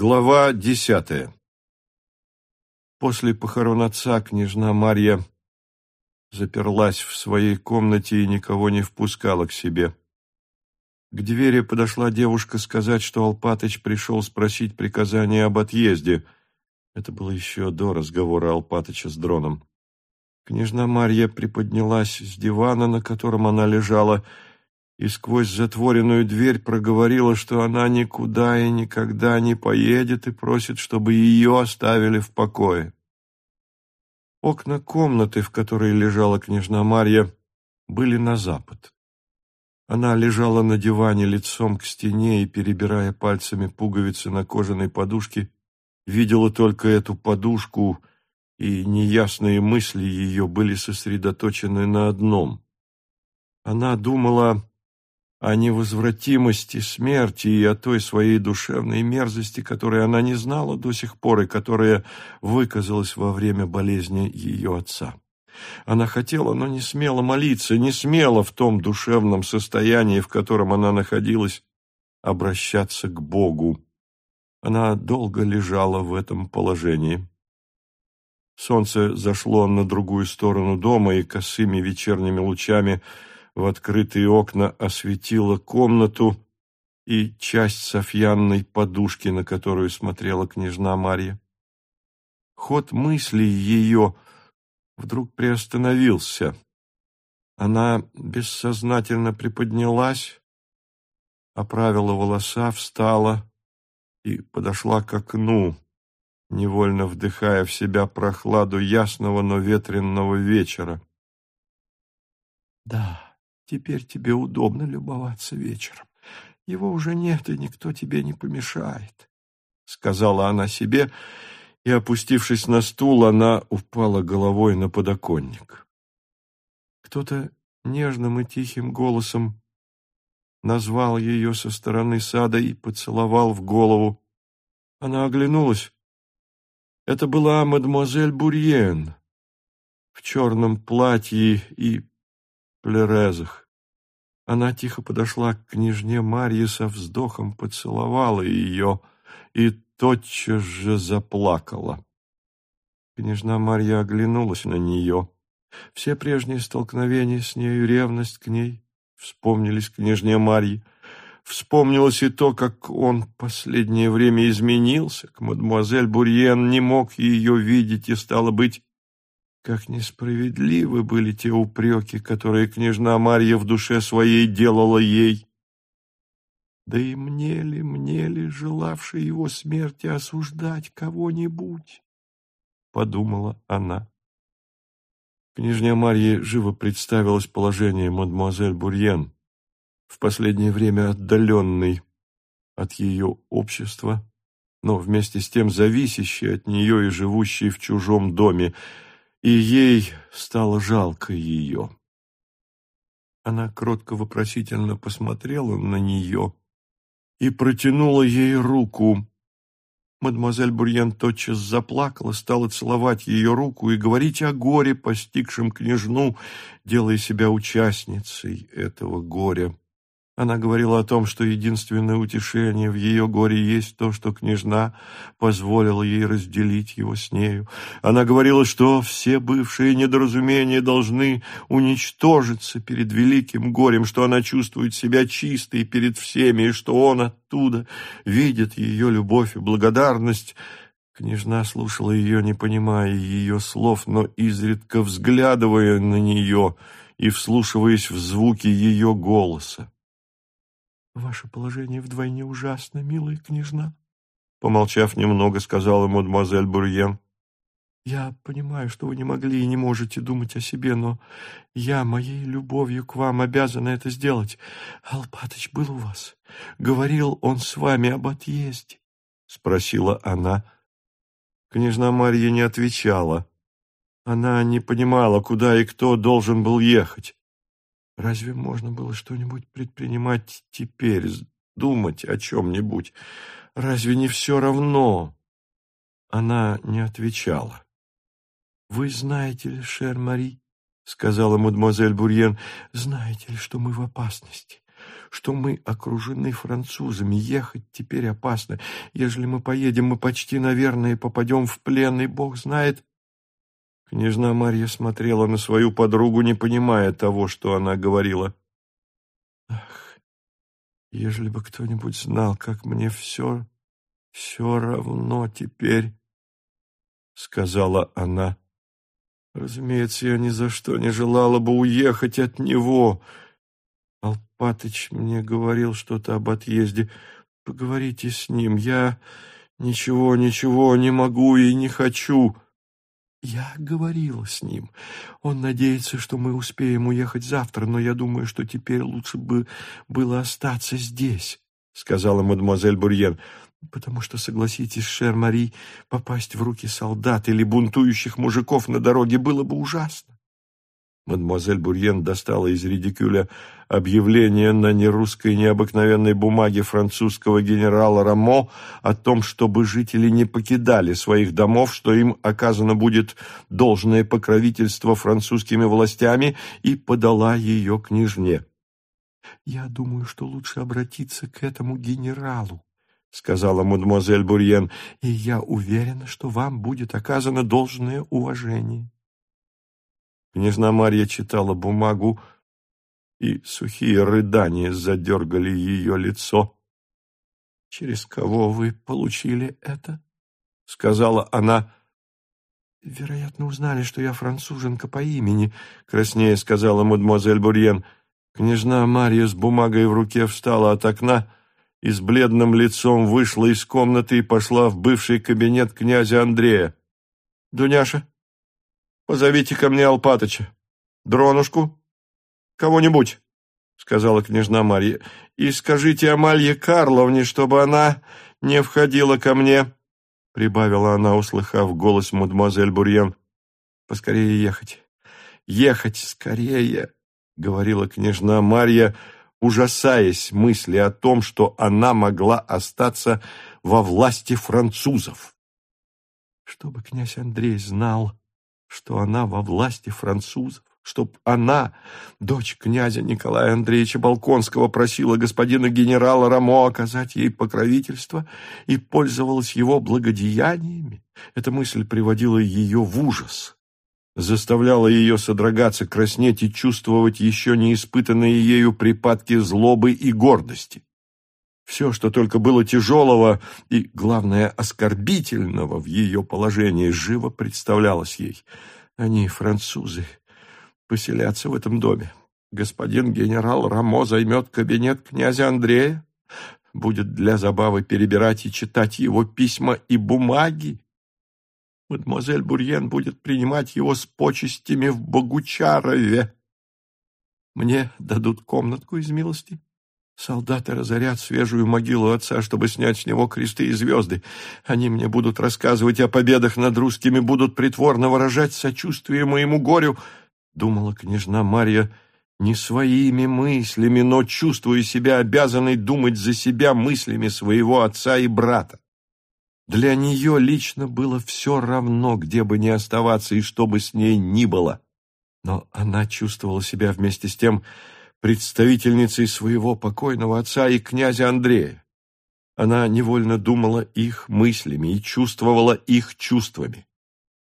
Глава десятая После похорон отца княжна Марья заперлась в своей комнате и никого не впускала к себе. К двери подошла девушка сказать, что Алпатыч пришел спросить приказание об отъезде. Это было еще до разговора Алпатыча с дроном. Княжна Марья приподнялась с дивана, на котором она лежала, и сквозь затворенную дверь проговорила, что она никуда и никогда не поедет и просит, чтобы ее оставили в покое. Окна комнаты, в которой лежала княжна Марья, были на запад. Она лежала на диване лицом к стене и, перебирая пальцами пуговицы на кожаной подушке, видела только эту подушку, и неясные мысли ее были сосредоточены на одном. Она думала о невозвратимости смерти и о той своей душевной мерзости, которой она не знала до сих пор и которая выказалась во время болезни ее отца. Она хотела, но не смела молиться, не смела в том душевном состоянии, в котором она находилась, обращаться к Богу. Она долго лежала в этом положении. Солнце зашло на другую сторону дома и косыми вечерними лучами – в открытые окна осветила комнату и часть софьянной подушки, на которую смотрела княжна Марья. Ход мыслей ее вдруг приостановился. Она бессознательно приподнялась, оправила волоса, встала и подошла к окну, невольно вдыхая в себя прохладу ясного, но ветренного вечера. Да, Теперь тебе удобно любоваться вечером. Его уже нет, и никто тебе не помешает, — сказала она себе, и, опустившись на стул, она упала головой на подоконник. Кто-то нежным и тихим голосом назвал ее со стороны сада и поцеловал в голову. Она оглянулась. Это была мадемуазель Бурьен в черном платье и плерезах. Она тихо подошла к княжне Марье со вздохом, поцеловала ее и тотчас же заплакала. Княжна Марья оглянулась на нее. Все прежние столкновения с нею, ревность к ней, вспомнились княжне Марье. Вспомнилось и то, как он последнее время изменился, к мадемуазель Бурьен не мог ее видеть и, стало быть, как несправедливы были те упреки, которые княжна Марья в душе своей делала ей. Да и мне ли, мне ли, желавшей его смерти, осуждать кого-нибудь? Подумала она. Княжня Марья живо представилось положение мадемуазель Бурьен, в последнее время отдаленной от ее общества, но вместе с тем зависящей от нее и живущей в чужом доме, и ей стало жалко ее. Она кротко-вопросительно посмотрела на нее и протянула ей руку. Мадемуазель Бурьян тотчас заплакала, стала целовать ее руку и говорить о горе, постигшем княжну, делая себя участницей этого горя. Она говорила о том, что единственное утешение в ее горе есть то, что княжна позволила ей разделить его с нею. Она говорила, что все бывшие недоразумения должны уничтожиться перед великим горем, что она чувствует себя чистой перед всеми, и что он оттуда видит ее любовь и благодарность. Княжна слушала ее, не понимая ее слов, но изредка взглядывая на нее и вслушиваясь в звуки ее голоса. Ваше положение вдвойне ужасно, милая княжна, помолчав немного, сказала мадемуазель Бурьен. Я понимаю, что вы не могли и не можете думать о себе, но я моей любовью к вам обязана это сделать. Алпатыч был у вас. Говорил он с вами об отъезде? Спросила она. Княжна Марья не отвечала. Она не понимала, куда и кто должен был ехать. Разве можно было что-нибудь предпринимать теперь, думать о чем-нибудь? Разве не все равно? Она не отвечала. «Вы знаете ли, Шер Мари, — сказала мадемуазель Бурьен, — знаете ли, что мы в опасности, что мы окружены французами. Ехать теперь опасно. Ежели мы поедем, мы почти, наверное, попадем в плен, и Бог знает...» Княжна Марья смотрела на свою подругу, не понимая того, что она говорила. «Ах, ежели бы кто-нибудь знал, как мне все, все равно теперь...» — сказала она. Разумеется, я ни за что не желала бы уехать от него. Алпатыч мне говорил что-то об отъезде. Поговорите с ним. Я ничего, ничего не могу и не хочу. Я говорила с ним. Он надеется, что мы успеем уехать завтра, но я думаю, что теперь лучше бы было остаться здесь, — сказала мадемуазель Бурьен потому что, согласитесь, Шер-Мари, попасть в руки солдат или бунтующих мужиков на дороге было бы ужасно. Мадемуазель Бурьен достала из редикюля объявление на нерусской необыкновенной бумаге французского генерала Рамо о том, чтобы жители не покидали своих домов, что им оказано будет должное покровительство французскими властями, и подала ее княжне. «Я думаю, что лучше обратиться к этому генералу», — сказала мадемуазель Бурьен, — «и я уверена, что вам будет оказано должное уважение». Княжна Марья читала бумагу, и сухие рыдания задергали ее лицо. «Через кого вы получили это?» — сказала она. «Вероятно, узнали, что я француженка по имени», — краснее сказала мадемуазель Бурьен. Княжна Марья с бумагой в руке встала от окна, — и с бледным лицом вышла из комнаты и пошла в бывший кабинет князя Андрея. «Дуняша, позовите ко мне Алпатыча. Дронушку, кого-нибудь», — сказала княжна Марья, «и скажите Амалье Карловне, чтобы она не входила ко мне», — прибавила она, услыхав голос мадемуазель Бурьен. «Поскорее ехать, ехать скорее», — говорила княжна Марья, — ужасаясь мысли о том, что она могла остаться во власти французов. Чтобы князь Андрей знал, что она во власти французов, чтоб она, дочь князя Николая Андреевича Балконского, просила господина генерала Рамо оказать ей покровительство и пользовалась его благодеяниями, эта мысль приводила ее в ужас заставляла ее содрогаться, краснеть и чувствовать еще не испытанные ею припадки злобы и гордости. Все, что только было тяжелого и, главное, оскорбительного в ее положении, живо представлялось ей. Они, французы, поселятся в этом доме. Господин генерал Рамо займет кабинет князя Андрея, будет для забавы перебирать и читать его письма и бумаги, Мадемуазель Бурьен будет принимать его с почестями в Богучарове. Мне дадут комнатку из милости. Солдаты разорят свежую могилу отца, чтобы снять с него кресты и звезды. Они мне будут рассказывать о победах над русскими, будут притворно выражать сочувствие моему горю, — думала княжна Марья, не своими мыслями, но чувствуя себя обязанной думать за себя мыслями своего отца и брата. Для нее лично было все равно, где бы ни оставаться и что бы с ней ни было. Но она чувствовала себя вместе с тем представительницей своего покойного отца и князя Андрея. Она невольно думала их мыслями и чувствовала их чувствами.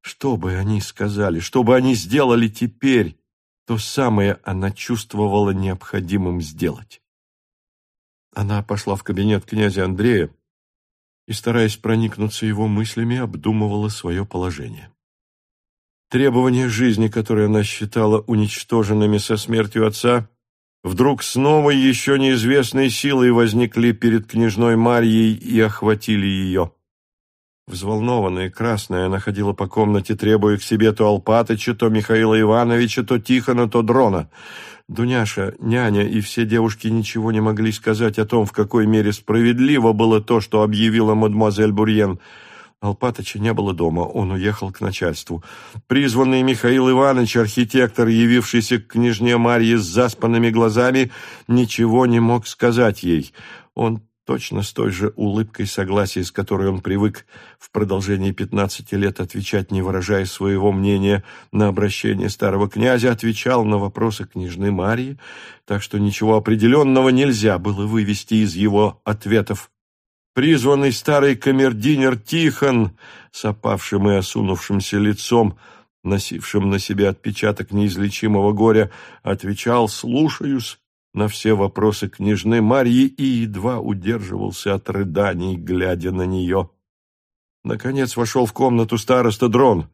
Что бы они сказали, что бы они сделали теперь, то самое она чувствовала необходимым сделать. Она пошла в кабинет князя Андрея, и, стараясь проникнуться его мыслями, обдумывала свое положение. Требования жизни, которые она считала уничтоженными со смертью отца, вдруг снова еще неизвестной силой возникли перед княжной Марьей и охватили ее. Взволнованная и красная, она ходила по комнате, требуя к себе то Алпатыча, то Михаила Ивановича, то Тихона, то Дрона. Дуняша, няня и все девушки ничего не могли сказать о том, в какой мере справедливо было то, что объявила мадемуазель Бурьен. Алпатыча не было дома, он уехал к начальству. Призванный Михаил Иванович, архитектор, явившийся к княжне Марье с заспанными глазами, ничего не мог сказать ей. Он точно с той же улыбкой согласия, с которой он привык в продолжении пятнадцати лет отвечать, не выражая своего мнения на обращение старого князя, отвечал на вопросы княжны Марии, так что ничего определенного нельзя было вывести из его ответов. Призванный старый камердинер Тихон с опавшим и осунувшимся лицом, носившим на себе отпечаток неизлечимого горя, отвечал «слушаюсь» на все вопросы княжны Марьи и едва удерживался от рыданий, глядя на нее. Наконец вошел в комнату староста Дрон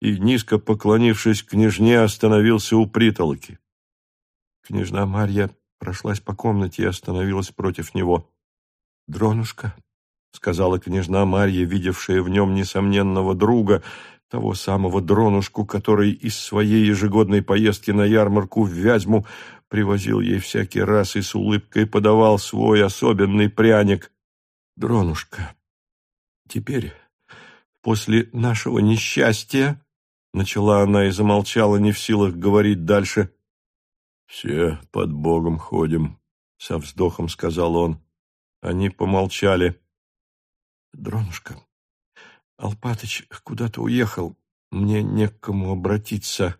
и, низко поклонившись княжне, остановился у притолки. Княжна Марья прошлась по комнате и остановилась против него. «Дронушка», — сказала княжна Марья, видевшая в нем несомненного друга, того самого Дронушку, который из своей ежегодной поездки на ярмарку в Вязьму привозил ей всякий раз и с улыбкой подавал свой особенный пряник. «Дронушка, теперь, после нашего несчастья...» Начала она и замолчала, не в силах говорить дальше. «Все под Богом ходим», — со вздохом сказал он. Они помолчали. «Дронушка, Алпатыч куда-то уехал. Мне не к кому обратиться.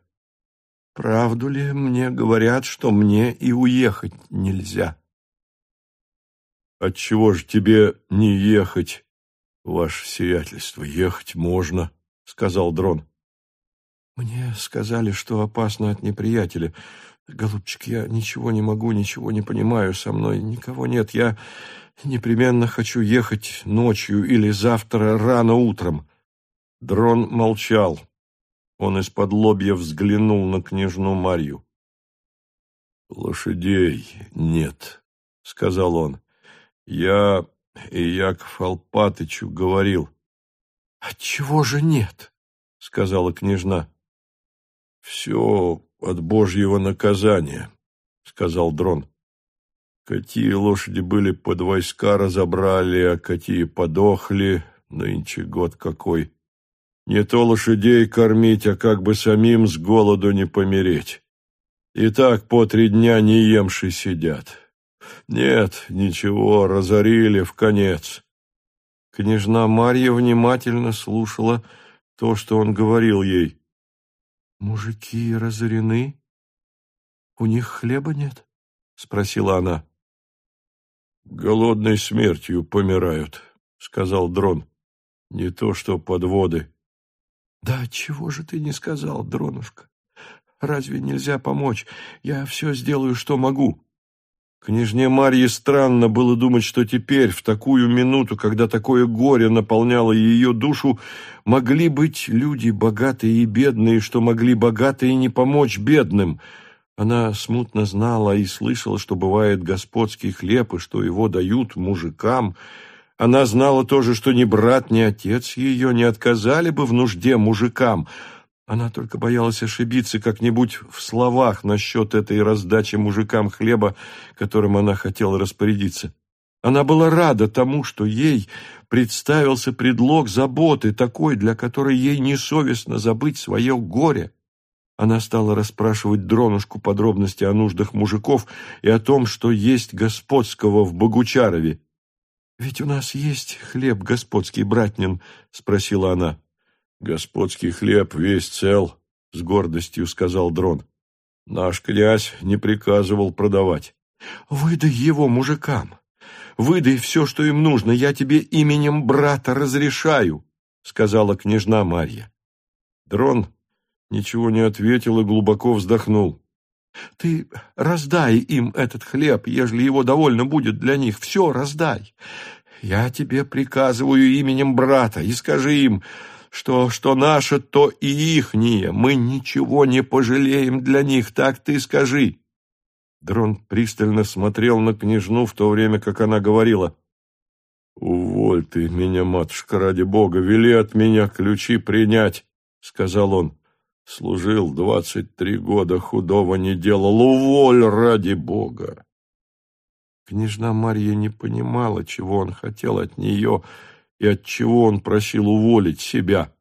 Правду ли мне говорят, что мне и уехать нельзя? Отчего же тебе не ехать, ваше сиятельство? Ехать можно, сказал Дрон. Мне сказали, что опасно от неприятеля. Голубчик, я ничего не могу, ничего не понимаю, со мной никого нет. Я непременно хочу ехать ночью или завтра рано утром. Дрон молчал. Он из-под лобья взглянул на княжну Марью. «Лошадей нет», — сказал он. «Я и Яков Алпатычу говорил». «Отчего же нет?» — сказала княжна. «Все от божьего наказания», — сказал Дрон. «Какие лошади были под войска разобрали, а какие подохли, нынче год какой». Не то лошадей кормить, а как бы самим с голоду не помереть. И так по три дня не емши сидят. Нет, ничего, разорили в конец. Княжна Марья внимательно слушала то, что он говорил ей. «Мужики разорены? У них хлеба нет?» — спросила она. «Голодной смертью помирают», — сказал Дрон. «Не то что подводы». Да чего же ты не сказал, Дронушка? Разве нельзя помочь? Я все сделаю, что могу. Княжне Марье странно было думать, что теперь, в такую минуту, когда такое горе наполняло ее душу, могли быть люди богатые и бедные, что могли богатые не помочь бедным. Она смутно знала и слышала, что бывает господский хлеб, и что его дают мужикам, она знала тоже, что ни брат, ни отец ее не отказали бы в нужде мужикам. Она только боялась ошибиться как-нибудь в словах насчет этой раздачи мужикам хлеба, которым она хотела распорядиться. Она была рада тому, что ей представился предлог заботы, такой, для которой ей несовестно забыть свое горе. Она стала расспрашивать Дронушку подробности о нуждах мужиков и о том, что есть господского в Богучарове. «Ведь у нас есть хлеб господский, братнин?» — спросила она. «Господский хлеб весь цел», — с гордостью сказал Дрон. «Наш князь не приказывал продавать». «Выдай его мужикам. Выдай все, что им нужно. Я тебе именем брата разрешаю», — сказала княжна Марья. Дрон ничего не ответил и глубоко вздохнул. Ты раздай им этот хлеб, ежели его довольно будет для них. Все раздай. Я тебе приказываю именем брата, и скажи им, что что наше, то и ихнее. Мы ничего не пожалеем для них, так ты скажи». Дрон пристально смотрел на княжну в то время, как она говорила. «Уволь ты меня, матушка, ради бога, вели от меня ключи принять», — сказал он. Служил двадцать три года, худого не делал. Уволь ради бога!» Княжна Марья не понимала, чего он хотел от нее и от чего он просил уволить себя.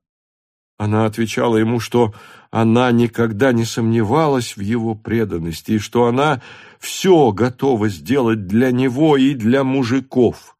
Она отвечала ему, что она никогда не сомневалась в его преданности и что она все готова сделать для него и для мужиков.